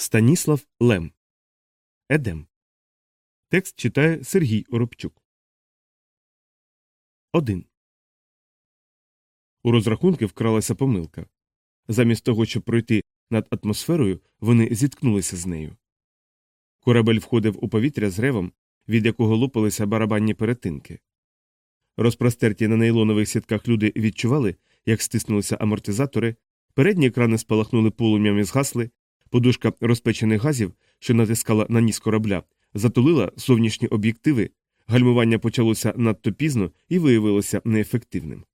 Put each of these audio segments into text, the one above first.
Станіслав Лем. Едем. Текст читає Сергій Оробчук. 1. У розрахунки вкралася помилка. Замість того, щоб пройти над атмосферою, вони зіткнулися з нею. Корабель входив у повітря з ревом, від якого лопалися барабанні перетинки. Розпростерті на нейлонових сітках люди відчували, як стиснулися амортизатори, передні екрани спалахнули полум'ям і згасли, Подушка розпечених газів, що натискала на ніс корабля, затулила зовнішні об'єктиви, гальмування почалося надто пізно і виявилося неефективним.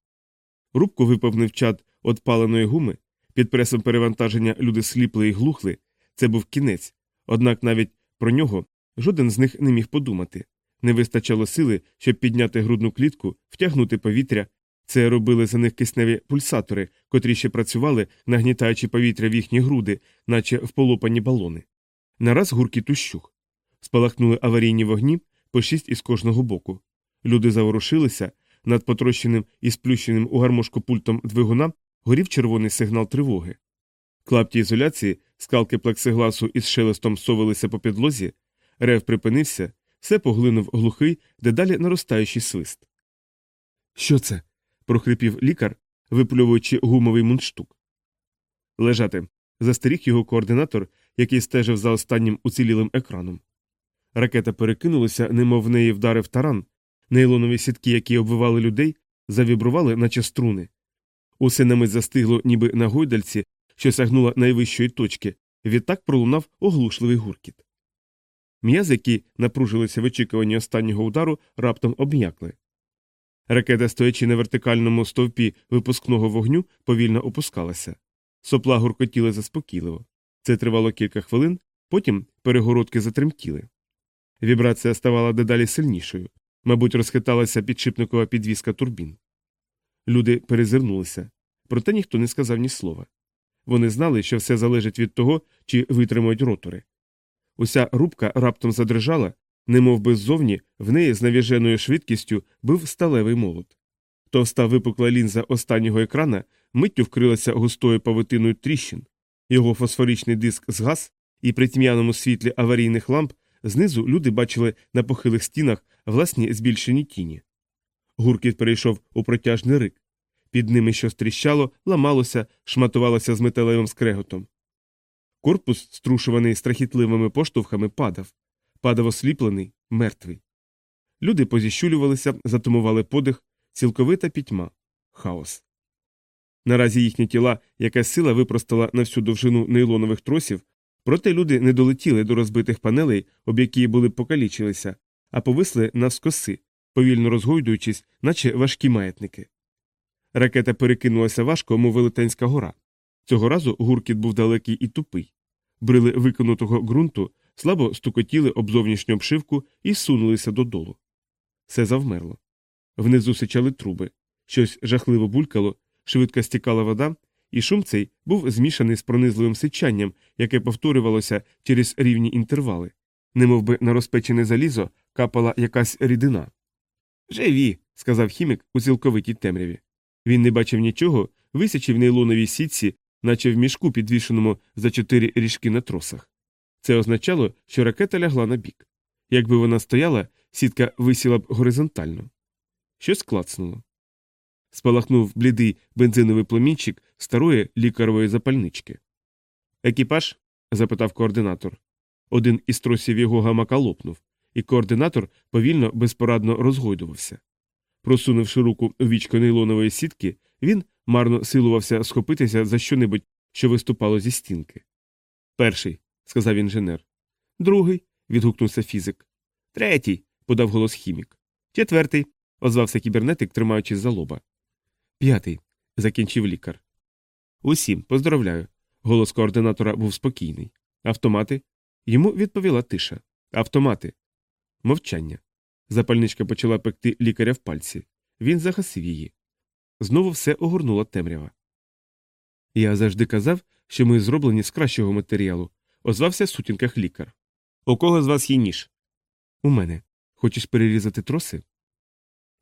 Рубку виповнив чад от паленої гуми, під пресом перевантаження люди сліпли і глухли, це був кінець, однак навіть про нього жоден з них не міг подумати. Не вистачало сили, щоб підняти грудну клітку, втягнути повітря. Це робили за них кисневі пульсатори, котрі ще працювали, нагнітаючи повітря в їхні груди, наче вполопані балони. Нараз гуркіт ущух. Спалахнули аварійні вогні по шість із кожного боку. Люди заворушилися, над потрощеним і сплющеним у гармошку пультом двигуна горів червоний сигнал тривоги. Клапті ізоляції, скалки плексигласу із шелестом совилися по підлозі, рев припинився, все поглинув глухий, дедалі наростаючий свист. Що це? Прохрипів лікар, виплювуючи гумовий мундштук. Лежати. застеріг його координатор, який стежив за останнім уцілілим екраном. Ракета перекинулася, немов в неї вдарив таран, нейлонові сітки, які обвивали людей, завібрували, наче струни. Усе на мить застигло, ніби на гойдальці, що сягнула найвищої точки, відтак пролунав оглушливий гуркіт. М'язи, які напружилися в очікуванні останнього удару, раптом обм'якли. Ракета, стоячи на вертикальному стовпі випускного вогню, повільно опускалася. Сопла гуркотіли заспокійливо. Це тривало кілька хвилин, потім перегородки затремтіли. Вібрація ставала дедалі сильнішою, мабуть, розхиталася підшипникова підвіска турбін. Люди перезирнулися, проте ніхто не сказав ні слова. Вони знали, що все залежить від того, чи витримують ротори. Уся рубка раптом задрижала, немов би ззовні в неї з навіженою швидкістю бив сталевий молот. Товста випукла лінза останнього екрана миттю вкрилася густою павутиною тріщин, його фосфоричний диск згас, і при тьмяному світлі аварійних ламп знизу люди бачили на похилих стінах власні збільшені тіні. Гуркіт перейшов у протяжний рик. Під ними щось тріщало, ламалося, шматувалося з металевим скреготом. Корпус, струшуваний страхітливими поштовхами, падав падав осліплений, мертвий. Люди позіщулювалися, затумували подих, цілковита пітьма, хаос. Наразі їхні тіла якась сила випростала на всю довжину нейлонових тросів, проте люди не долетіли до розбитих панелей, об які були покалічилися, а повисли навскоси, повільно розгойдуючись, наче важкі маятники. Ракета перекинулася важко, мов велетенська гора. Цього разу гуркіт був далекий і тупий. Брили виконутого ґрунту слабо стукотіли об зовнішню обшивку і сунулися додолу. Все завмерло. Внизу сичали труби, щось жахливо булькало, швидко стікала вода, і шум цей був змішаний з пронизливим сичанням, яке повторювалося через рівні інтервали, немов би на розпечене залізо капала якась рідина. Живі, сказав хімік у цілковитій темряві. Він не бачив нічого, висячи в нейлоновій сітці, наче в мішку, підвішеному за чотири ріжки на тросах. Це означало, що ракета лягла на бік. Якби вона стояла, сітка висіла б горизонтально. Щось клацнуло. Спалахнув блідий бензиновий пломінчик старої лікарової запальнички. Екіпаж? запитав координатор. Один із тросів його гамака лопнув, і координатор повільно безпорадно розгойдувався. Просунувши руку у вічко нейлонової сітки, він марно силувався схопитися за щонебудь, що виступало зі стінки. Перший сказав інженер. Другий. відгукнувся фізик. Третій. подав голос хімік. Четвертий. озвався кібернетик, тримаючись за лоба. П'ятий. закінчив лікар. Усім поздравляю. Голос координатора був спокійний. Автомати. Йому відповіла тиша. Автомати. Мовчання. Запальничка почала пекти лікаря в пальці. Він загасив її. Знову все огорнула темрява. Я завжди казав, що ми зроблені з кращого матеріалу, озвався в сутінках лікар. У кого з вас є ніж? У мене. Хочеш перерізати троси?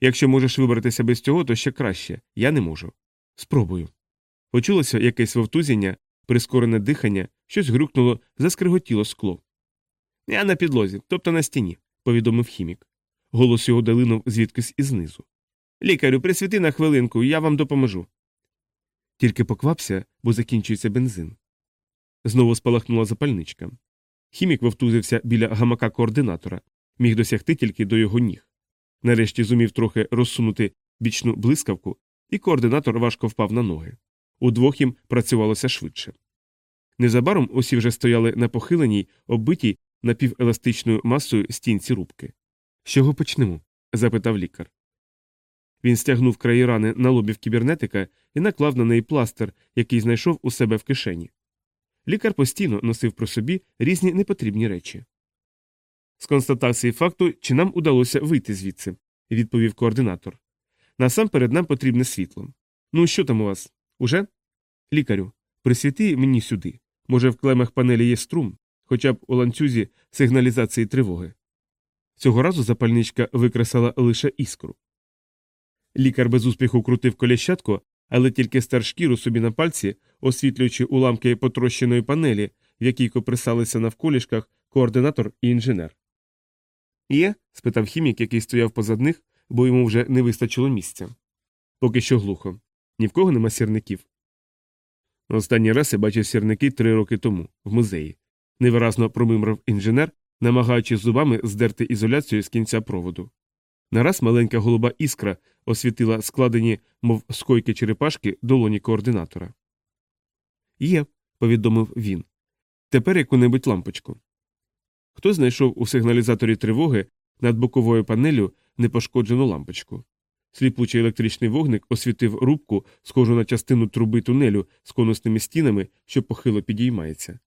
Якщо можеш вибратися без цього, то ще краще. Я не можу. Спробую. Почулося якесь вовтузіння, прискорене дихання, Щось грюкнуло, заскриготіло скло. Я на підлозі, тобто на стіні, повідомив хімік. Голос його долинув звідкись ізнизу. Лікарю, присвіти на хвилинку, я вам допоможу. Тільки поквапся, бо закінчується бензин. Знову спалахнула запальничка. Хімік вовтузився біля гамака координатора, міг досягти тільки до його ніг. Нарешті зумів трохи розсунути бічну блискавку, і координатор важко впав на ноги. Удвох їм працювалося швидше. Незабаром усі вже стояли на похиленій, оббитій напівеластичною масою стінці рубки. З чого почнемо? запитав лікар. Він стягнув краї рани на лобів кібернетика і наклав на неї пластир, який знайшов у себе в кишені. Лікар постійно носив при собі різні непотрібні речі. З констатації факту, чи нам удалося вийти звідси, відповів координатор. Насамперед нам потрібне світло. Ну, що там у вас? Уже? Лікарю, присвіти мені сюди. Може, в клемах панелі є струм, хоча б у ланцюзі сигналізації тривоги. Цього разу запальничка викресала лише іскру. Лікар без успіху крутив коліщатку, але тільки стер шкіру собі на пальці, освітлюючи уламки потрощеної панелі, в якій коприсалися навколішках координатор і інженер. Є? спитав хімік, який стояв позад них, бо йому вже не вистачило місця. Поки що глухо. Ні в кого нема сірників. Останній раз я бачив сірники три роки тому, в музеї. Невиразно промимрав інженер, намагаючись зубами здерти ізоляцію з кінця проводу. Нараз маленька голуба іскра освітила складені, мов скойки черепашки, долоні координатора. Є, повідомив він. Тепер яку-небудь лампочку. Хто знайшов у сигналізаторі тривоги над боковою панелю непошкоджену лампочку. Сліпучий електричний вогник освітив рубку, схожу на частину труби тунелю з конусними стінами, що похило підіймається.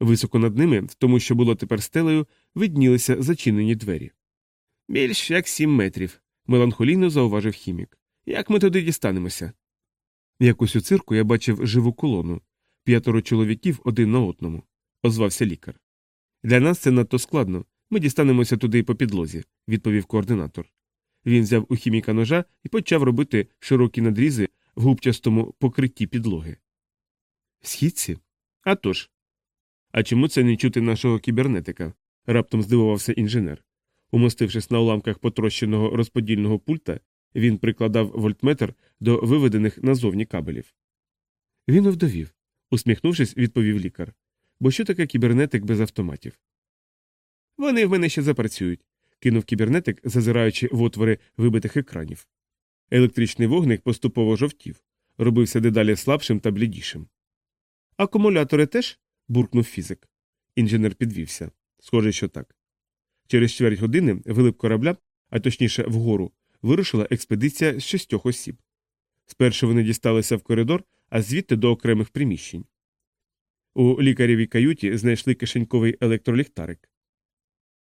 Високо над ними, тому що було тепер стелею, виднілися зачинені двері. Більш як сім метрів, меланхолійно зауважив хімік. Як ми туди дістанемося? Якось у цирку я бачив живу колону п'ятеро чоловіків один на одному, озвався лікар. Для нас це надто складно. Ми дістанемося туди по підлозі, відповів координатор. Він взяв у хіміка ножа і почав робити широкі надрізи в губчастому покритті підлоги. Східці? А тож. А чому це не чути нашого кібернетика? раптом здивувався інженер. Умостившись на уламках потрощеного розподільного пульта, він прикладав вольтметр до виведених назовні кабелів. Він овдовів, усміхнувшись, відповів лікар. Бо що таке кібернетик без автоматів? Вони в мене ще запрацюють, кинув кібернетик, зазираючи в отвори вибитих екранів. Електричний вогник поступово жовтів, робився дедалі слабшим та блідішим. Акумулятори теж? буркнув фізик. Інженер підвівся. Схоже, що так. Через чверть години вилип корабля, а точніше вгору, вирушила експедиція з шістьох осіб. Спершу вони дісталися в коридор, а звідти до окремих приміщень. У лікарєвій каюті знайшли кишеньковий електроліхтарик.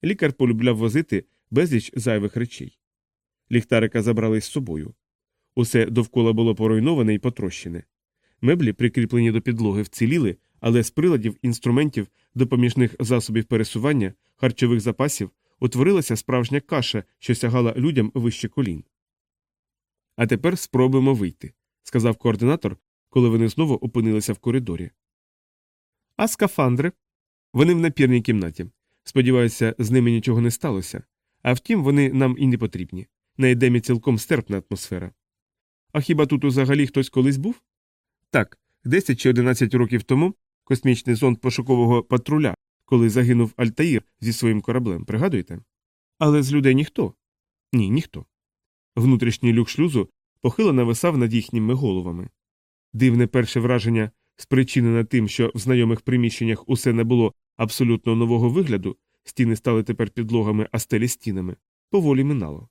Лікар полюбляв возити безліч зайвих речей. Ліхтарика забрали з собою. Усе довкола було поруйноване і потрощене. Меблі, прикріплені до підлоги, вціліли, але з приладів, інструментів, допоміжних засобів пересування, харчових запасів утворилася справжня каша, що сягала людям вище колін. А тепер спробуємо вийти, сказав координатор, коли вони знову опинилися в коридорі. А скафандри? Вони в напірній кімнаті. Сподіваюся, з ними нічого не сталося. А втім, вони нам і не потрібні. На Едемі цілком стерпна атмосфера. А хіба тут взагалі хтось колись був? Так, 10 чи 11 років тому космічний зонд пошукового патруля, коли загинув Альтаїр зі своїм кораблем, пригадуєте? Але з людей ніхто? Ні, ніхто. Внутрішній люк шлюзу похило нависав над їхніми головами. Дивне перше враження, спричинене тим, що в знайомих приміщеннях усе не було абсолютно нового вигляду, стіни стали тепер підлогами, а стелі стінами, поволі минало.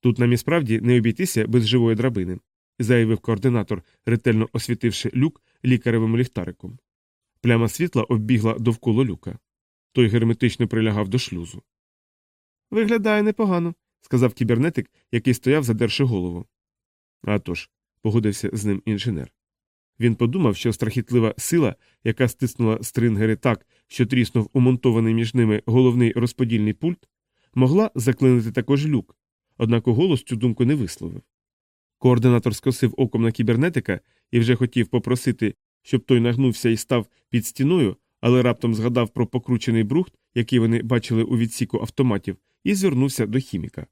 Тут нам і справді не обійтися без живої драбини, заявив координатор, ретельно освітивши люк лікаревим ліхтариком. Пляма світла оббігла довкола люка. Той герметично прилягав до шлюзу. Виглядає непогано, сказав кібернетик, який стояв, задерши голову. «А тож», – погодився з ним інженер. Він подумав, що страхітлива сила, яка стиснула стрингери так, що тріснув умонтований між ними головний розподільний пульт, могла заклинити також люк, однак голос цю думку не висловив. Координатор скосив оком на кібернетика і вже хотів попросити, щоб той нагнувся і став під стіною, але раптом згадав про покручений брухт, який вони бачили у відсіку автоматів, і звернувся до хіміка.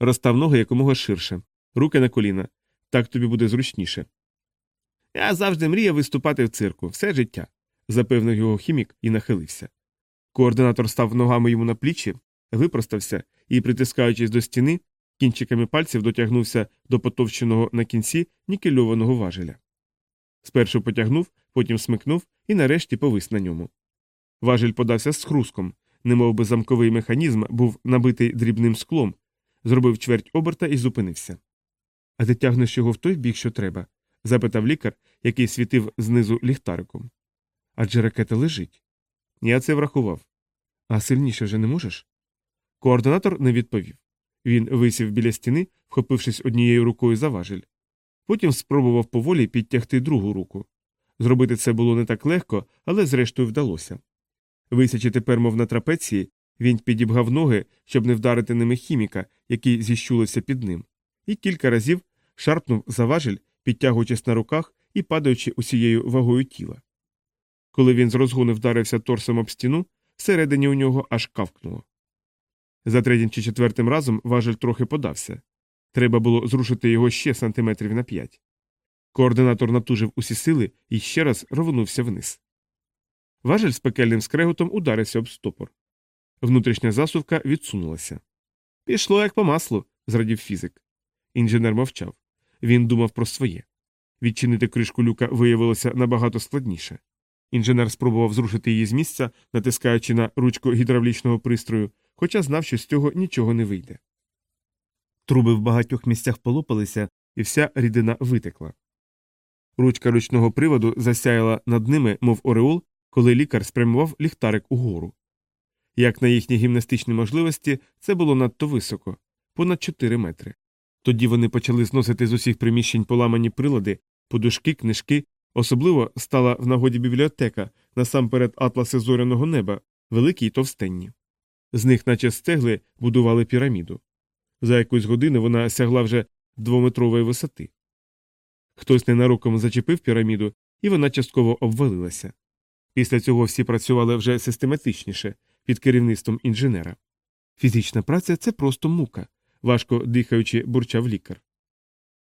Розстав ноги якомога ширше, руки на коліна. Так тобі буде зручніше. Я завжди мріяв виступати в цирку, все життя, запевнив його хімік і нахилився. Координатор став ногами йому на плічі, випростався і, притискаючись до стіни, кінчиками пальців дотягнувся до потовченого на кінці нікельованого важеля. Спершу потягнув, потім смикнув і нарешті повис на ньому. Важель подався з хруском, немов би замковий механізм був набитий дрібним склом, зробив чверть оберта і зупинився. А ти тягнеш його в той бік, що треба? запитав лікар, який світив знизу ліхтариком. Адже ракета лежить. Я це врахував. А сильніше вже не можеш? Координатор не відповів. Він висів біля стіни, вхопившись однією рукою за важель. Потім спробував поволі підтягти другу руку. Зробити це було не так легко, але зрештою вдалося. Висячи тепер, мов на трапеції, він підібгав ноги, щоб не вдарити ними хіміка, який зіщулився під ним, і кілька разів шарпнув за важель, підтягуючись на руках і падаючи усією вагою тіла. Коли він з розгону вдарився торсом об стіну, всередині у нього аж кавкнуло. За третім чи четвертим разом важель трохи подався. Треба було зрушити його ще сантиметрів на п'ять. Координатор натужив усі сили і ще раз рвонувся вниз. Важель з пекельним скреготом ударився об стопор. Внутрішня засувка відсунулася. Пішло як по маслу, зрадів фізик. Інженер мовчав. Він думав про своє. Відчинити кришку люка виявилося набагато складніше. Інженер спробував зрушити її з місця, натискаючи на ручку гідравлічного пристрою, хоча знав, що з цього нічого не вийде. Труби в багатьох місцях полопалися, і вся рідина витекла. Ручка ручного приводу засяяла над ними, мов ореол, коли лікар спрямував ліхтарик угору. Як на їхні гімнастичні можливості, це було надто високо понад 4 метри. Тоді вони почали зносити з усіх приміщень поламані прилади, подушки, книжки, особливо стала в нагоді бібліотека, насамперед атласи зоряного неба, великі й товстенні. З них, наче стегли, будували піраміду. За якусь годину вона сягла вже двометрової висоти. Хтось ненароком зачепив піраміду, і вона частково обвалилася. Після цього всі працювали вже систематичніше під керівництвом інженера. Фізична праця це просто мука, важко дихаючи, бурчав лікар.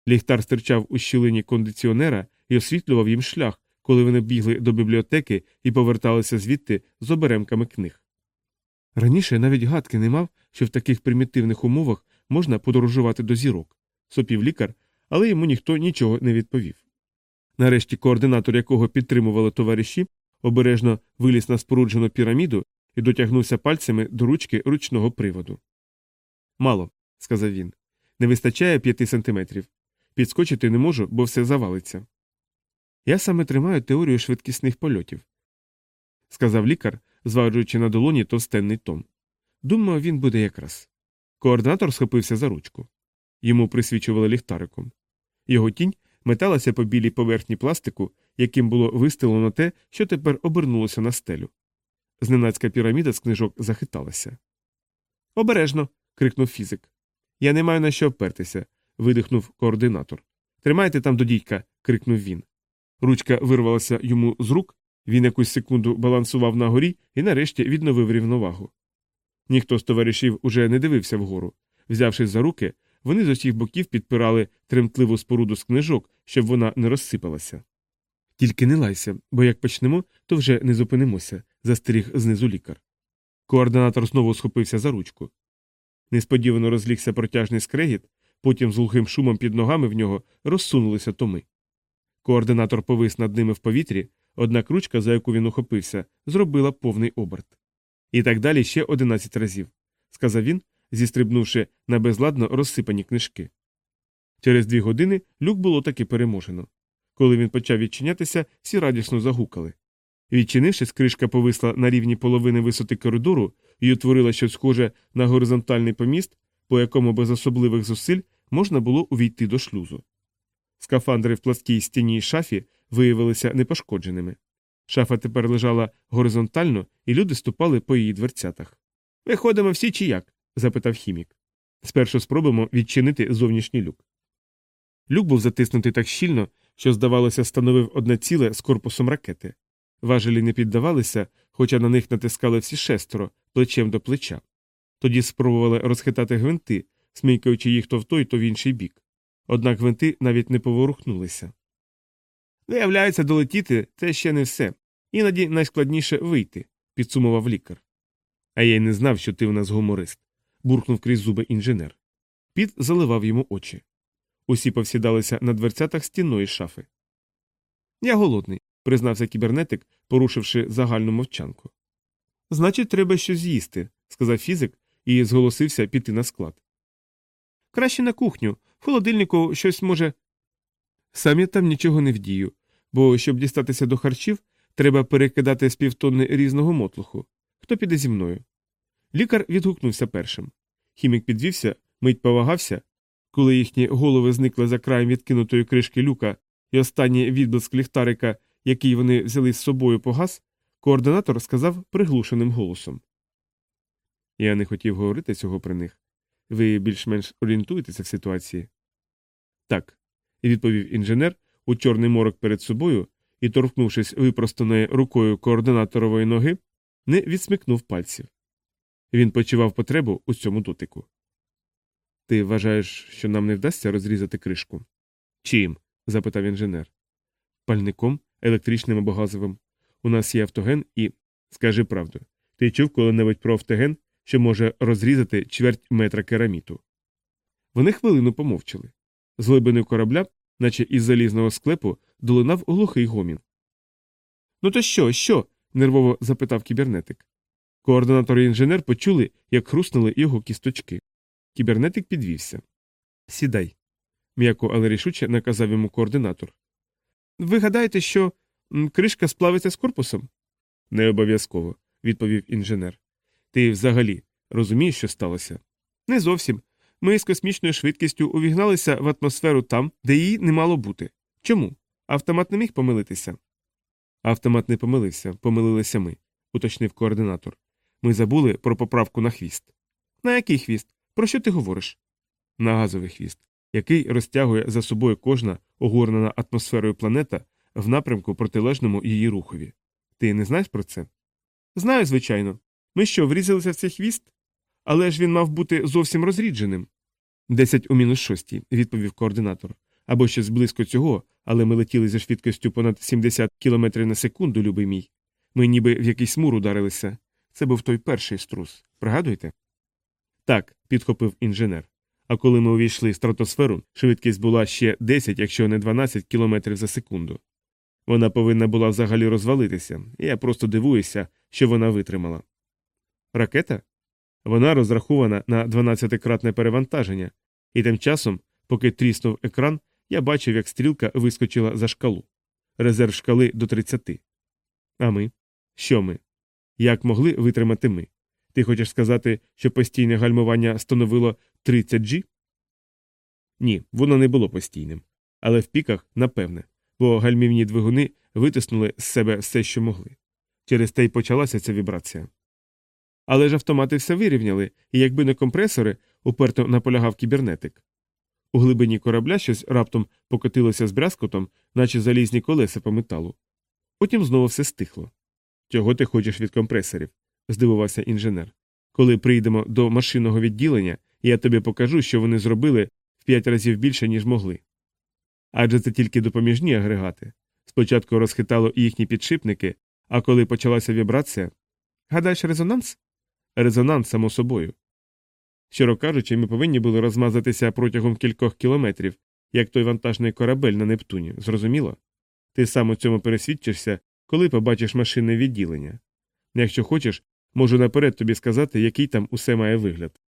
Ліхтар стирчав у щілині кондиціонера і освітлював їм шлях, коли вони бігли до бібліотеки і поверталися звідти з оберемками книг. Раніше навіть гадки не мав, що в таких примітивних умовах можна подорожувати до зірок, сопів лікар, але йому ніхто нічого не відповів. Нарешті координатор якого підтримували товариші, обережно виліз на споруджену піраміду і дотягнувся пальцями до ручки ручного приводу. Мало, сказав він. Не вистачає п'яти сантиметрів. Підскочити не можу, бо все завалиться. Я саме тримаю теорію швидкісних польотів, сказав лікар, зважуючи на долоні товстенний том. Думаю, він буде якраз. Координатор схопився за ручку. Йому присвічували ліхтариком. Його тінь металася по білій поверхні пластику, яким було вистелено те, що тепер обернулося на стелю. Зненацька піраміда з книжок захиталася. Обережно. крикнув фізик. Я не маю на що впертися. видихнув координатор. Тримайте там до дідька. крикнув він. Ручка вирвалася йому з рук, він якусь секунду балансував на горі і нарешті відновив рівновагу. Ніхто з товаришів уже не дивився вгору. Взявшись за руки, вони з усіх боків підпирали тремтливу споруду з книжок, щоб вона не розсипалася. Тільки не лайся, бо як почнемо, то вже не зупинимося, застеріг знизу лікар. Координатор знову схопився за ручку. Несподівано розлігся протяжний скрегіт, потім з глухим шумом під ногами в нього розсунулися томи. Координатор повис над ними в повітрі, однак ручка, за яку він ухопився, зробила повний оберт. І так далі ще одинадцять разів, сказав він, зістрибнувши на безладно розсипані книжки. Через дві години люк було таки переможено. Коли він почав відчинятися, всі радісно загукали. Відчинившись, кришка повисла на рівні половини висоти коридору і утворила щось схоже на горизонтальний поміст, по якому без особливих зусиль можна було увійти до шлюзу. Скафандри в пласкій стіні шафі виявилися непошкодженими. Шафа тепер лежала горизонтально, і люди ступали по її дверцятах. Виходимо всі чи як? запитав хімік. Спершу спробуємо відчинити зовнішній люк. Люк був затиснутий так щільно, що, здавалося, становив одне ціле з корпусом ракети. Важелі не піддавалися, хоча на них натискали всі шестеро, плечем до плеча. Тоді спробували розхитати гвинти, смикаючи їх то в той, то в інший бік. Однак гвинти навіть не поворухнулися. Виявляється, долетіти це ще не все. Іноді найскладніше вийти, підсумував лікар. А я й не знав, що ти в нас гуморист, буркнув крізь зуби інженер. Піт заливав йому очі. Усі повсідалися на дверцятах стінної шафи. Я голодний, признався кібернетик, порушивши загальну мовчанку. Значить, треба щось з'їсти, сказав фізик і зголосився піти на склад. Краще на кухню, в холодильнику щось може. Сам я там нічого не вдію, бо щоб дістатися до харчів, треба перекидати з півтонни різного мотлуху. Хто піде зі мною? Лікар відгукнувся першим. Хімік підвівся, мить повагався. Коли їхні голови зникли за краєм відкинутої кришки люка, і останній відблиск ліхтарика, який вони взяли з собою погас, координатор сказав приглушеним голосом. Я не хотів говорити цього при них. Ви більш-менш орієнтуєтеся в ситуації? Так, відповів інженер у чорний морок перед собою і, торкнувшись випростаною рукою координаторової ноги, не відсмикнув пальців. Він почував потребу у цьому дотику. Ти вважаєш, що нам не вдасться розрізати кришку? Чим? запитав інженер. Пальником, електричним або газовим. У нас є автоген і. Скажи правду, ти чув коли-небудь про автоген, що може розрізати чверть метра кераміту? Вони хвилину помовчали. З глибини корабля, наче із залізного склепу, долинав глухий гомін. Ну то що, що? нервово запитав кібернетик. Координатор і інженер почули, як хруснули його кісточки. Кібернетик підвівся. Сідай, м'яко, але рішуче наказав йому координатор. Ви гадаєте, що кришка сплавиться з корпусом? Не обов'язково, відповів інженер. Ти взагалі розумієш, що сталося? Не зовсім. Ми з космічною швидкістю увігналися в атмосферу там, де її не мало бути. Чому? Автомат не міг помилитися. Автомат не помилився, помилилися ми, уточнив координатор. Ми забули про поправку на хвіст. На який хвіст? Про що ти говориш? На газовий хвіст, який розтягує за собою кожна огорнена атмосферою планета в напрямку протилежному її рухові. Ти не знаєш про це? Знаю, звичайно. Ми що, врізалися в цей хвіст? Але ж він мав бути зовсім розрідженим. Десять у мінус шостій, відповів координатор. Або щось близько цього, але ми летіли зі швидкістю понад 70 км на секунду, любий мій. Ми ніби в якийсь мур ударилися. Це був той перший струс. Пригадуєте? Так, підхопив інженер. А коли ми увійшли в стратосферу, швидкість була ще 10, якщо не 12 км за секунду. Вона повинна була взагалі розвалитися, і я просто дивуюся, що вона витримала. Ракета? Вона розрахована на 12-кратне перевантаження, і тим часом, поки тріснув екран, я бачив, як стрілка вискочила за шкалу. Резерв шкали до 30. А ми? Що ми? Як могли витримати ми? Ти хочеш сказати, що постійне гальмування становило 30 G? Ні, воно не було постійним. Але в піках, напевне, бо гальмівні двигуни витиснули з себе все, що могли. Через те й почалася ця вібрація. Але ж автомати все вирівняли, і якби не компресори, уперто наполягав кібернетик. У глибині корабля щось раптом покотилося з брязкотом, наче залізні колеса по металу. Потім знову все стихло. Чого ти хочеш від компресорів? здивувався інженер. Коли прийдемо до машинного відділення, я тобі покажу, що вони зробили в п'ять разів більше, ніж могли. Адже це тільки допоміжні агрегати. Спочатку розхитало їхні підшипники, а коли почалася вібрація. Гадаєш, резонанс? Резонанс, само собою. Щиро кажучи, ми повинні були розмазатися протягом кількох кілометрів, як той вантажний корабель на Нептуні, зрозуміло? Ти сам у цьому пересвідчишся, коли побачиш машинне відділення. Якщо хочеш, можу наперед тобі сказати, який там усе має вигляд.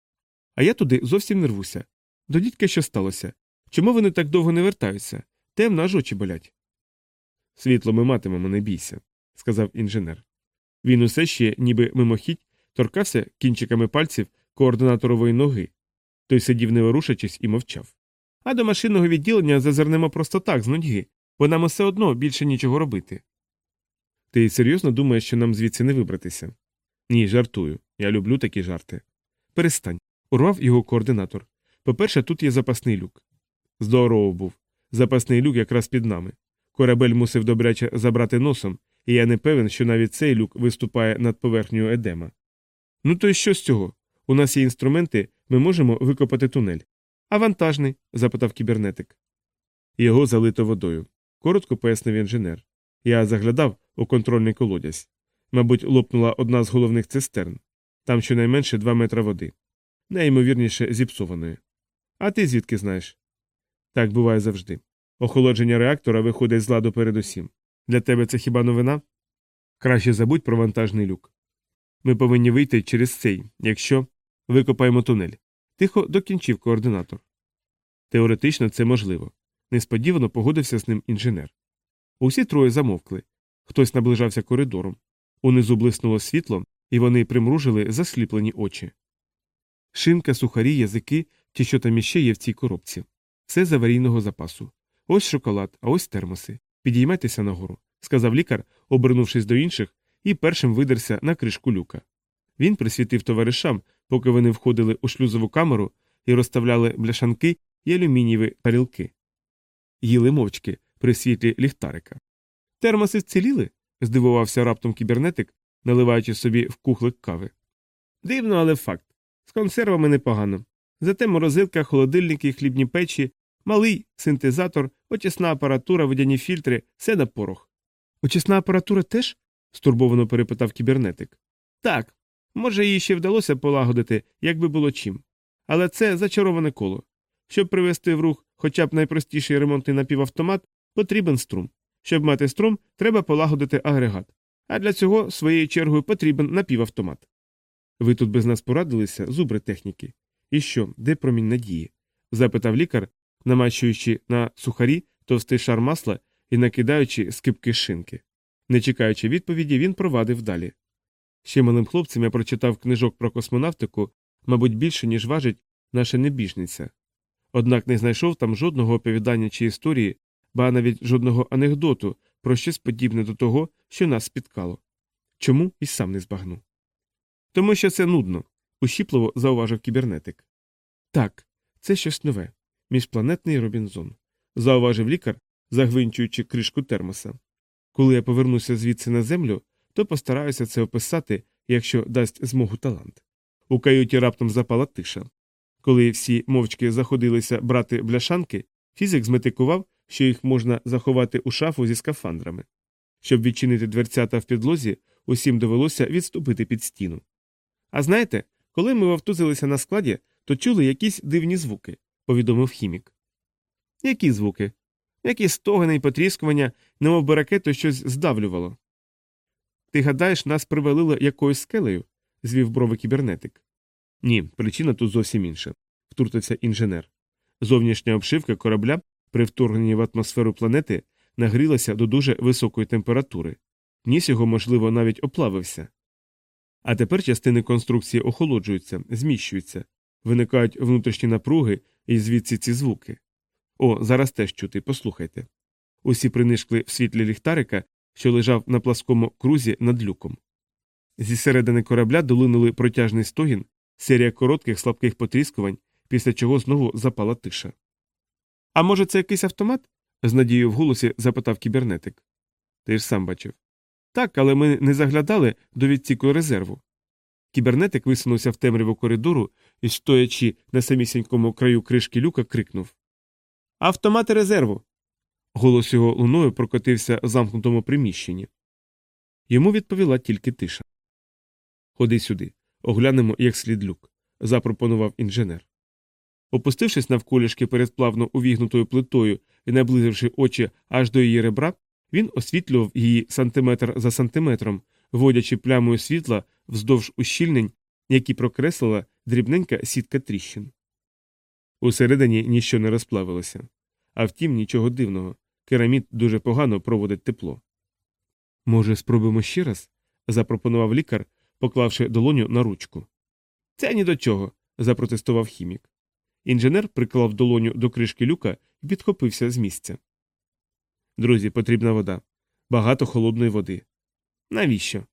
А я туди зовсім не рвуся. До дідька що сталося? Чому вони так довго не вертаються? Темно аж очі болять. Світло ми матимемо, не бійся, сказав інженер. Він усе ще, ніби мимохідь, торкався кінчиками пальців координаторової ноги. Той сидів не ворушачись і мовчав. А до машинного відділення зазирнемо просто так, з нудьги, бо нам усе одно більше нічого робити. Ти серйозно думаєш, що нам звідси не вибратися? Ні, жартую. Я люблю такі жарти. Перестань. Урвав його координатор. По-перше, тут є запасний люк. Здорово був. Запасний люк якраз під нами. Корабель мусив добряче забрати носом, і я не певен, що навіть цей люк виступає над поверхнею едема. Ну то й що з цього? У нас є інструменти, ми можемо викопати тунель. А вантажний? запитав кібернетик. Його залито водою. Коротко пояснив інженер. Я заглядав у контрольний колодязь. Мабуть, лопнула одна з головних цистерн. Там щонайменше два метри води. Найімовірніше зіпсованої. А ти звідки знаєш? Так буває завжди. Охолодження реактора виходить з ладу передусім. Для тебе це хіба новина? Краще забудь про вантажний люк. Ми повинні вийти через цей, якщо викопаємо тунель. Тихо докінчив координатор. Теоретично це можливо. Несподівано погодився з ним інженер. Усі троє замовкли. Хтось наближався коридором. Унизу блиснуло світло, і вони примружили засліплені очі. Шинка, сухарі, язики, ті, що там іще є в цій коробці. Все з аварійного запасу. Ось шоколад, а ось термоси. Підіймайтеся нагору, сказав лікар, обернувшись до інших, і першим видерся на кришку люка. Він присвітив товаришам, поки вони входили у шлюзову камеру і розставляли бляшанки і алюмінієві тарілки. Їли мовчки при світлі ліхтарика. Термоси вціліли? здивувався раптом кібернетик, наливаючи собі в кухлик кави. Дивно, але факт. З консервами непогано. Зате морозилка, холодильники, хлібні печі, малий синтезатор, очисна апаратура, водяні фільтри, все на порох. Очисна апаратура теж? Стурбовано перепитав кібернетик. Так, може, її ще вдалося полагодити, якби було чим. Але це зачароване коло. Щоб привести в рух хоча б найпростіший ремонтний напівавтомат, потрібен струм. Щоб мати струм, треба полагодити агрегат. А для цього своєю чергою потрібен напівавтомат. Ви тут без нас порадилися, зубри техніки. І що, де промінь надії? запитав лікар, намачуючи на сухарі товстий шар масла і накидаючи скипки шинки. Не чекаючи відповіді, він провадив далі. Ще малим хлопцем я прочитав книжок про космонавтику, мабуть, більше, ніж важить наша небіжниця. Однак не знайшов там жодного оповідання чи історії, ба навіть жодного анекдоту про щось подібне до того, що нас спіткало. Чому і сам не збагну. Тому що це нудно, ущіпливо зауважив кібернетик. Так, це щось нове. Міжпланетний Робінзон, зауважив лікар, загвинчуючи кришку термоса. Коли я повернуся звідси на землю, то постараюся це описати, якщо дасть змогу талант. У каюті раптом запала тиша. Коли всі мовчки заходилися брати бляшанки, фізик зметикував, що їх можна заховати у шафу зі скафандрами. Щоб відчинити дверцята в підлозі, усім довелося відступити під стіну. А знаєте, коли ми вовтузилися на складі, то чули якісь дивні звуки, повідомив хімік. Які звуки? Які стогани й потріскування, немов би ракету щось здавлювало. Ти гадаєш, нас привалило якоюсь скелею? звів брови кібернетик. Ні, причина тут зовсім інша, втрутився інженер. Зовнішня обшивка корабля при вторгненні в атмосферу планети нагрілася до дуже високої температури. Ніс його, можливо, навіть оплавився. А тепер частини конструкції охолоджуються, зміщуються, виникають внутрішні напруги і звідси ці звуки. О, зараз теж чути, послухайте. Усі принишкли в світлі ліхтарика, що лежав на пласкому крузі над люком. Зі середини корабля долинули протяжний стогін, серія коротких слабких потріскувань, після чого знову запала тиша. А може, це якийсь автомат? з надією в голосі запитав кібернетик. Ти ж сам бачив. Так, але ми не заглядали до відсіку резерву. Кібернетик висунувся в темряву коридору і, стоячи на самісінькому краю кришки люка, крикнув Автомати резерву. Голос його луною прокотився в замкнутому приміщенні. Йому відповіла тільки тиша. Ходи сюди, оглянемо, як слід люк, запропонував інженер. Опустившись навколішки перед плавно увігнутою плитою і наблизивши очі аж до її ребра, він освітлював її сантиметр за сантиметром, водячи плямою світла вздовж ущільнень, які прокреслила дрібненька сітка тріщин. Усередині ніщо не розплавилося. А втім, нічого дивного. Керамід дуже погано проводить тепло. Може, спробуємо ще раз? запропонував лікар, поклавши долоню на ручку. Це ні до чого, запротестував хімік. Інженер приклав долоню до кришки люка і підхопився з місця. Друзі, потрібна вода. Багато холодної води. Навіщо?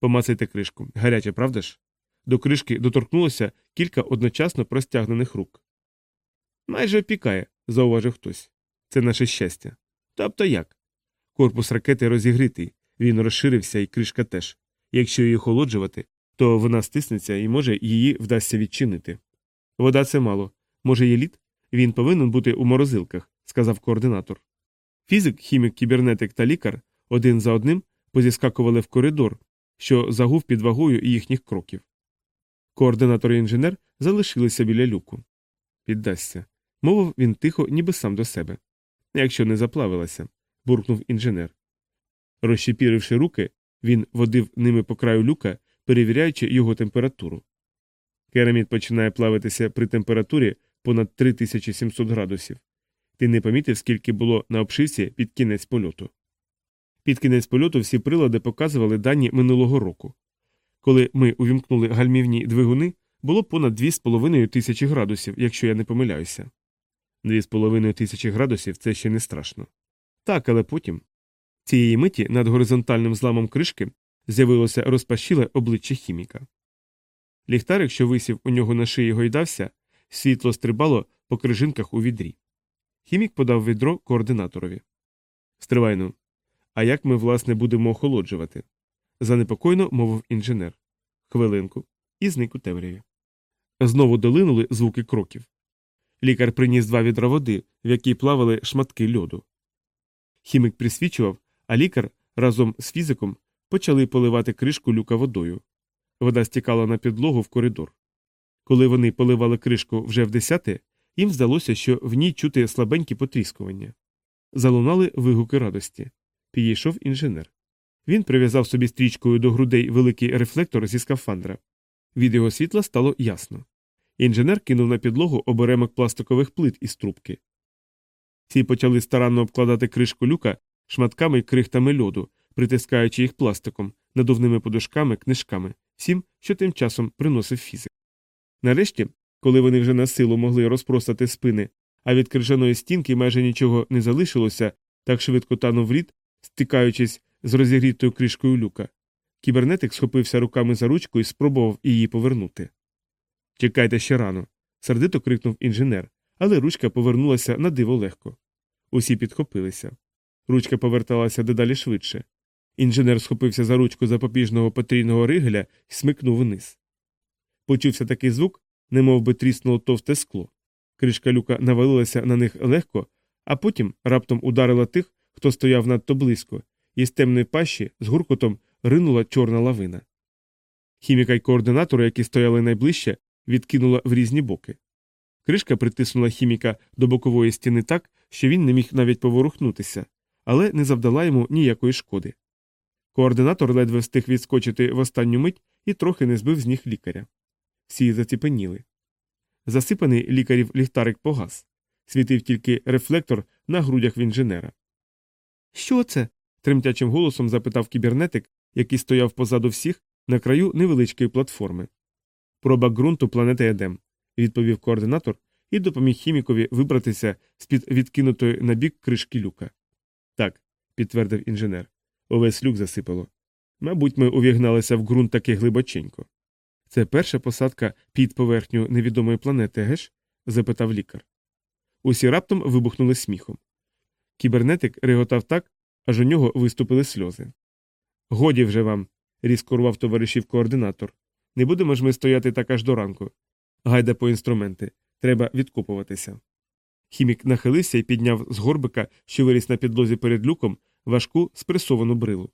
Помацайте кришку. Гаряче, правда ж? До кришки доторкнулося кілька одночасно простягнених рук. Майже опікає, зауважив хтось. Це наше щастя. Тобто як? Корпус ракети розігритий, він розширився і кришка теж. Якщо її охолоджувати, то вона стиснеться і може її вдасться відчинити. Вода це мало. Може, є лід? Він повинен бути у морозилках, сказав координатор. Фізик, хімік, кібернетик та лікар один за одним позіскакували в коридор, що загув під вагою їхніх кроків. Координатор і інженер залишилися біля люку. Піддасться. Мовив він тихо, ніби сам до себе. Якщо не заплавилася, буркнув інженер. Розщепіривши руки, він водив ними по краю люка, перевіряючи його температуру. Керамід починає плавитися при температурі понад 3700 градусів. Ти не помітив, скільки було на обшивці під кінець польоту. Під кінець польоту всі прилади показували дані минулого року. Коли ми увімкнули гальмівні двигуни, було понад 2,5 тисячі градусів, якщо я не помиляюся. 2,5 тисячі градусів це ще не страшно. Так, але потім. Цієї миті над горизонтальним зламом кришки з'явилося розпашіле обличчя хіміка. Ліхтарик, що висів у нього на шиї гойдався, світло стрибало по крижинках у відрі. Хімік подав відро координаторові. Стривайно. А як ми, власне, будемо охолоджувати? занепокойно мовив інженер. Хвилинку, і зник у темряві. Знову долинули звуки кроків. Лікар приніс два відра води, в якій плавали шматки льоду. Хімік присвічував, а лікар разом з фізиком почали поливати кришку люка водою. Вода стікала на підлогу в коридор. Коли вони поливали кришку вже в десяте, їм здалося, що в ній чути слабенькі потріскування. Залунали вигуки радості. Підійшов інженер. Він прив'язав собі стрічкою до грудей великий рефлектор зі скафандра. Від його світла стало ясно. Інженер кинув на підлогу оберемок пластикових плит із трубки. Ці почали старанно обкладати кришку люка шматками й крихтами льоду, притискаючи їх пластиком, надувними подушками, книжками, всім, що тим часом приносив фізик. Нарешті, коли вони вже на силу могли розпростати спини, а від крижаної стінки майже нічого не залишилося, так швидко танув рід, стикаючись з розігрітою кришкою люка. Кібернетик схопився руками за ручку і спробував її повернути. Чекайте ще рано. сердито крикнув інженер, але ручка повернулася на диво легко. Усі підхопилися. Ручка поверталася дедалі швидше. Інженер схопився за ручку запобіжного потрійного ригеля і смикнув вниз. Почувся такий звук, немов би тріснуло товсте скло. Кришка люка навалилася на них легко, а потім раптом ударила тих, хто стояв надто близько, і з темної пащі з гуркотом ринула чорна лавина. Хіміка й координатори, які стояли найближче, відкинула в різні боки. Кришка притиснула хіміка до бокової стіни так, що він не міг навіть поворухнутися, але не завдала йому ніякої шкоди. Координатор ледве встиг відскочити в останню мить і трохи не збив з ніг лікаря. Всі заціпеніли. Засипаний лікарів ліхтарик погас. Світив тільки рефлектор на грудях в інженера. Що це? тремтячим голосом запитав кібернетик, який стояв позаду всіх на краю невеличкої платформи. Проба ґрунту планети Едем, відповів координатор і допоміг хімікові вибратися з під відкинутої на бік кришки люка. Так, підтвердив інженер. Увесь люк засипало. Мабуть, ми увігналися в ґрунт таки глибоченько. Це перша посадка під поверхню невідомої планети, геш? запитав лікар. Усі раптом вибухнули сміхом. Кібернетик реготав так, аж у нього виступили сльози. Годі вже вам, різко товаришів координатор. Не будемо ж ми стояти так аж до ранку. Гайда по інструменти. Треба відкопуватися. Хімік нахилився і підняв з горбика, що виріс на підлозі перед люком, важку спресовану брилу.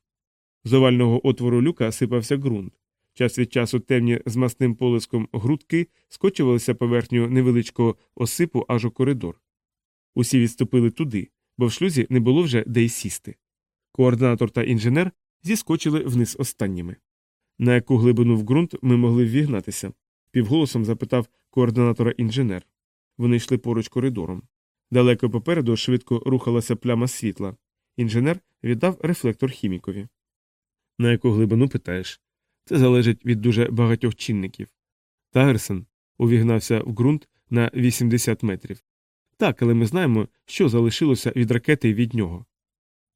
З овального отвору люка сипався ґрунт. Час від часу темні з масним полиском грудки скочувалися поверхню невеличкого осипу аж у коридор. Усі відступили туди, бо в шлюзі не було вже де й сісти. Координатор та інженер зіскочили вниз останніми. На яку глибину в ґрунт ми могли ввігнатися? півголосом запитав координатора інженер. Вони йшли поруч коридором. Далеко попереду швидко рухалася пляма світла. Інженер віддав рефлектор хімікові. На яку глибину питаєш? Це залежить від дуже багатьох чинників. Тагерсон увігнався в ґрунт на 80 метрів. Так, але ми знаємо, що залишилося від ракети від нього.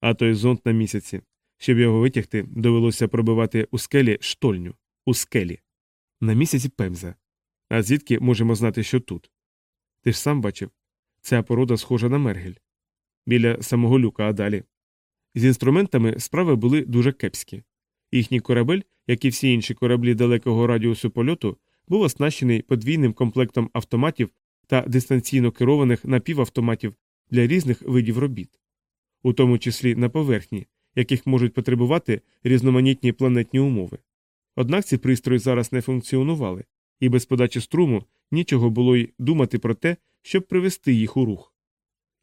А той зонд на місяці. Щоб його витягти, довелося пробивати у скелі штольню. У скелі. На місяці пемза. А звідки можемо знати, що тут? Ти ж сам бачив, ця порода схожа на мергель. біля самого люка, а далі. З інструментами справи були дуже кепські. Їхній корабель, як і всі інші кораблі далекого радіусу польоту, був оснащений подвійним комплектом автоматів та дистанційно керованих напівавтоматів для різних видів робіт, у тому числі на поверхні, яких можуть потребувати різноманітні планетні умови. Однак ці пристрої зараз не функціонували, і без подачі струму нічого було й думати про те, щоб привести їх у рух.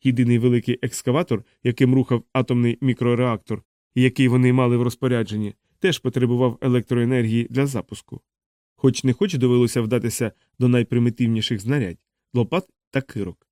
Єдиний великий екскаватор, яким рухав атомний мікрореактор, який вони мали в розпорядженні, теж потребував електроенергії для запуску. Хоч не хоч довелося вдатися до найпримітивніших знарядь лопат та кирок.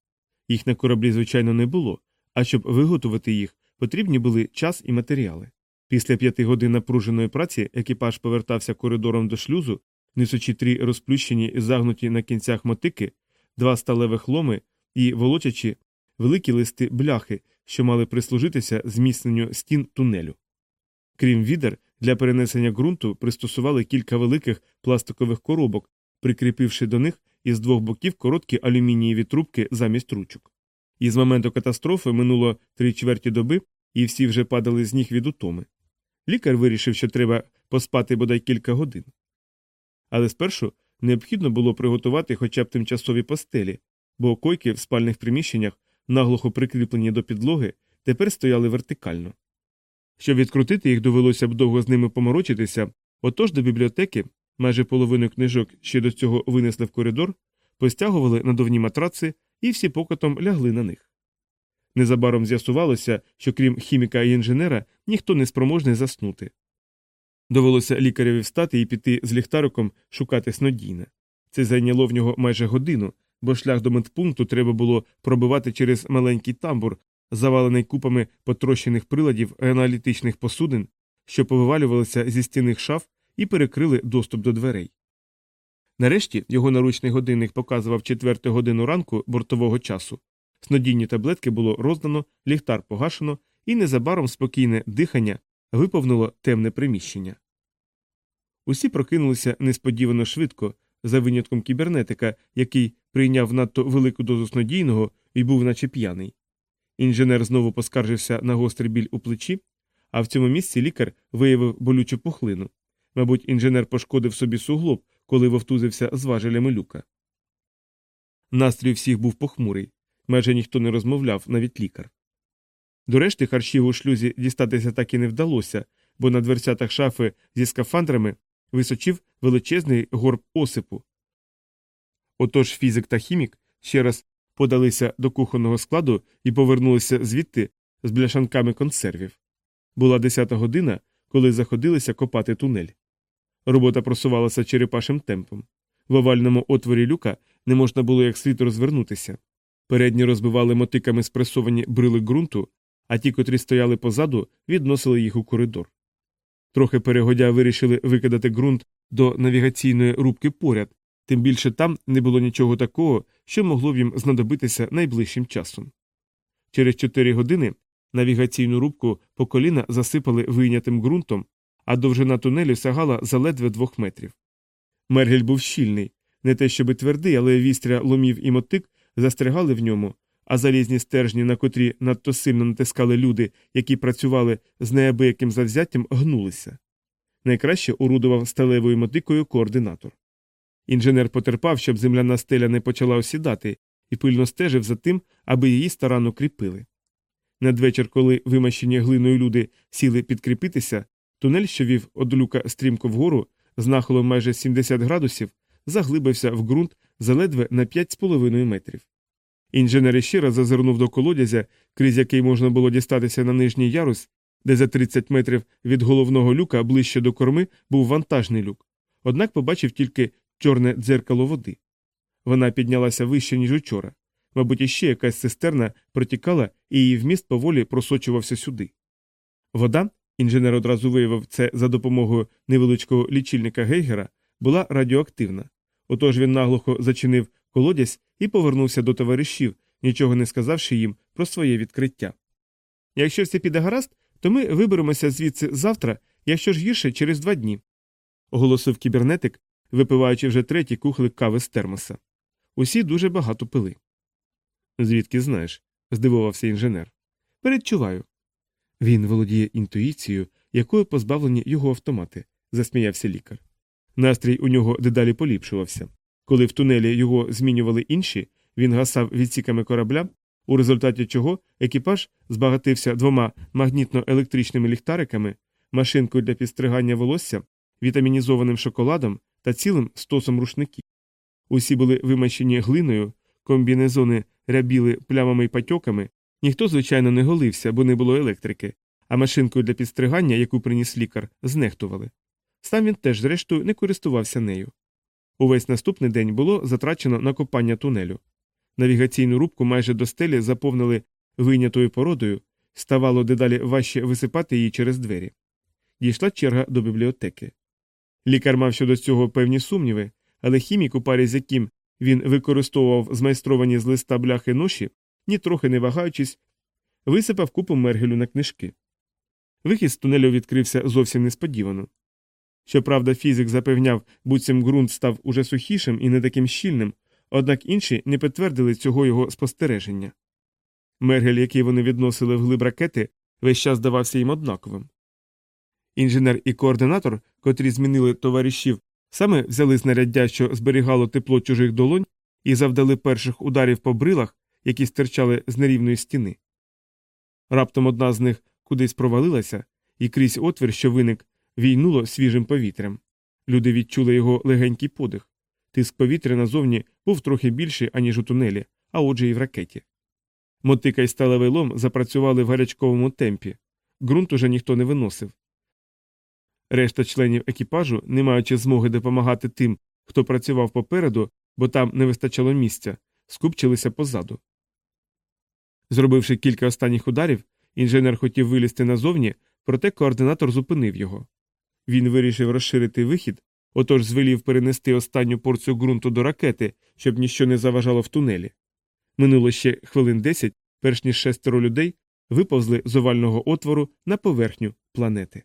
Їх на кораблі, звичайно, не було, а щоб виготовити їх, потрібні були час і матеріали. Після п'яти годин напруженої праці екіпаж повертався коридором до шлюзу, несучи три розплющені і загнуті на кінцях мотики, два сталевих ломи і волочачи великі листи бляхи, що мали прислужитися зміцненню стін тунелю. Крім відер, для перенесення ґрунту пристосували кілька великих пластикових коробок, прикріпивши до них із двох боків короткі алюмінієві трубки замість ручок. І з моменту катастрофи минуло три чверті доби, і всі вже падали з ніг від утоми. Лікар вирішив, що треба поспати бодай кілька годин. Але спершу необхідно було приготувати хоча б тимчасові постелі, бо койки в спальних приміщеннях, наглухо прикріплені до підлоги, тепер стояли вертикально. Щоб відкрутити їх, довелося б довго з ними поморочитися, отож до бібліотеки, майже половину книжок ще до цього винесли в коридор, постягували надовні матраци і всі покотом лягли на них. Незабаром з'ясувалося, що крім хіміка і інженера, ніхто не спроможний заснути. Довелося лікареві встати і піти з ліхтариком шукати снодійне. Це зайняло в нього майже годину, бо шлях до медпункту треба було пробивати через маленький тамбур, завалений купами потрощених приладів аналітичних посудин, що повивалювалися зі стінних шаф і перекрили доступ до дверей. Нарешті його наручний годинник показував четверту годину ранку бортового часу. Снодійні таблетки було роздано, ліхтар погашено, і незабаром спокійне дихання виповнило темне приміщення. Усі прокинулися несподівано швидко, за винятком кібернетика, який прийняв надто велику дозу снодійного і був наче п'яний. Інженер знову поскаржився на гострий біль у плечі, а в цьому місці лікар виявив болючу пухлину. Мабуть, інженер пошкодив собі суглоб, коли вовтузився з важелями люка. Настрій всіх був похмурий, майже ніхто не розмовляв, навіть лікар. До решти харчів у шлюзі дістатися так і не вдалося, бо на дверцятах шафи зі скафандрами височив величезний горб осипу. Отож фізик та хімік ще раз подалися до кухонного складу і повернулися звідти з бляшанками консервів. Була десята година, коли заходилися копати тунель. Робота просувалася черепашим темпом. В овальному отворі люка не можна було як слід розвернутися. Передні розбивали мотиками спресовані брили ґрунту, а ті, котрі стояли позаду, відносили їх у коридор. Трохи перегодя вирішили викидати ґрунт до навігаційної рубки поряд, тим більше там не було нічого такого, що могло б їм знадобитися найближчим часом. Через чотири години навігаційну рубку по коліна засипали вийнятим ґрунтом, а довжина тунелю сягала за ледве двох метрів. Мергель був щільний, не те щоби твердий, але вістря ломів і мотик застрягали в ньому, а залізні стержні, на котрі надто сильно натискали люди, які працювали з неабияким завзяттям, гнулися. Найкраще орудував сталевою мотикою координатор. Інженер потерпав, щоб земляна стеля не почала осідати, і пильно стежив за тим, аби її старанно кріпили. Надвечір, коли вимащені глиною люди сіли підкріпитися, тунель, що вів од люка стрімко вгору, з нахилом майже 70 градусів, заглибився в ґрунт заледве на 5,5 метрів. Інженер раз зазирнув до колодязя, крізь який можна було дістатися на нижній ярус, де за 30 метрів від головного люка ближче до корми був вантажний люк. Однак побачив тільки чорне дзеркало води. Вона піднялася вище, ніж учора. Мабуть, іще якась цистерна протікала, і її вміст поволі просочувався сюди. Вода, інженер одразу виявив це за допомогою невеличкого лічильника Гейгера, була радіоактивна. Отож він наглухо зачинив колодязь і повернувся до товаришів, нічого не сказавши їм про своє відкриття. Якщо все піде гаразд, то ми виберемося звідси завтра, якщо ж гірше через два дні, оголосив кібернетик, випиваючи вже третій кухлик кави з термоса. Усі дуже багато пили. Звідки знаєш? здивувався інженер. Передчуваю. Він володіє інтуїцією, якою позбавлені його автомати, засміявся лікар. Настрій у нього дедалі поліпшувався. Коли в тунелі його змінювали інші, він гасав відсіками корабля, у результаті чого екіпаж збагатився двома магнітно-електричними ліхтариками, машинкою для підстригання волосся, вітамінізованим шоколадом та цілим стосом рушників. Усі були вимащені глиною, комбінезони рябіли плямами й патьоками, ніхто, звичайно, не голився, бо не було електрики, а машинкою для підстригання, яку приніс лікар, знехтували. Сам він теж, зрештою, не користувався нею. Увесь наступний день було затрачено на копання тунелю. Навігаційну рубку майже до стелі заповнили вийнятою породою, ставало дедалі важче висипати її через двері. Дійшла черга до бібліотеки. Лікар мав щодо цього певні сумніви, але хімік, у парі з яким він використовував змайстровані з листа бляхи ноші, нітрохи не вагаючись, висипав купу мергелю на книжки. Вихід з тунелю відкрився зовсім несподівано. Щоправда, фізик запевняв, буцім ґрунт став уже сухішим і не таким щільним, однак інші не підтвердили цього його спостереження. Мергель, який вони відносили в глиб ракети, весь час здавався їм однаковим. Інженер і координатор, котрі змінили товаришів, саме взяли знаряддя, що зберігало тепло чужих долонь, і завдали перших ударів по брилах, які стирчали з нерівної стіни. Раптом одна з них кудись провалилася, і крізь отвір, що виник, війнуло свіжим повітрям. Люди відчули його легенький подих. Тиск повітря назовні був трохи більший, аніж у тунелі, а отже, і в ракеті. Мотика й сталевий лом запрацювали в гарячковому темпі. Ґрунт уже ніхто не виносив. Решта членів екіпажу, не маючи змоги допомагати тим, хто працював попереду, бо там не вистачало місця, скупчилися позаду. Зробивши кілька останніх ударів, інженер хотів вилізти назовні, проте координатор зупинив його. Він вирішив розширити вихід, отож звелів перенести останню порцію ґрунту до ракети, щоб ніщо не заважало в тунелі. Минуло ще хвилин десять, перш ніж шестеро людей виповзли з овального отвору на поверхню планети.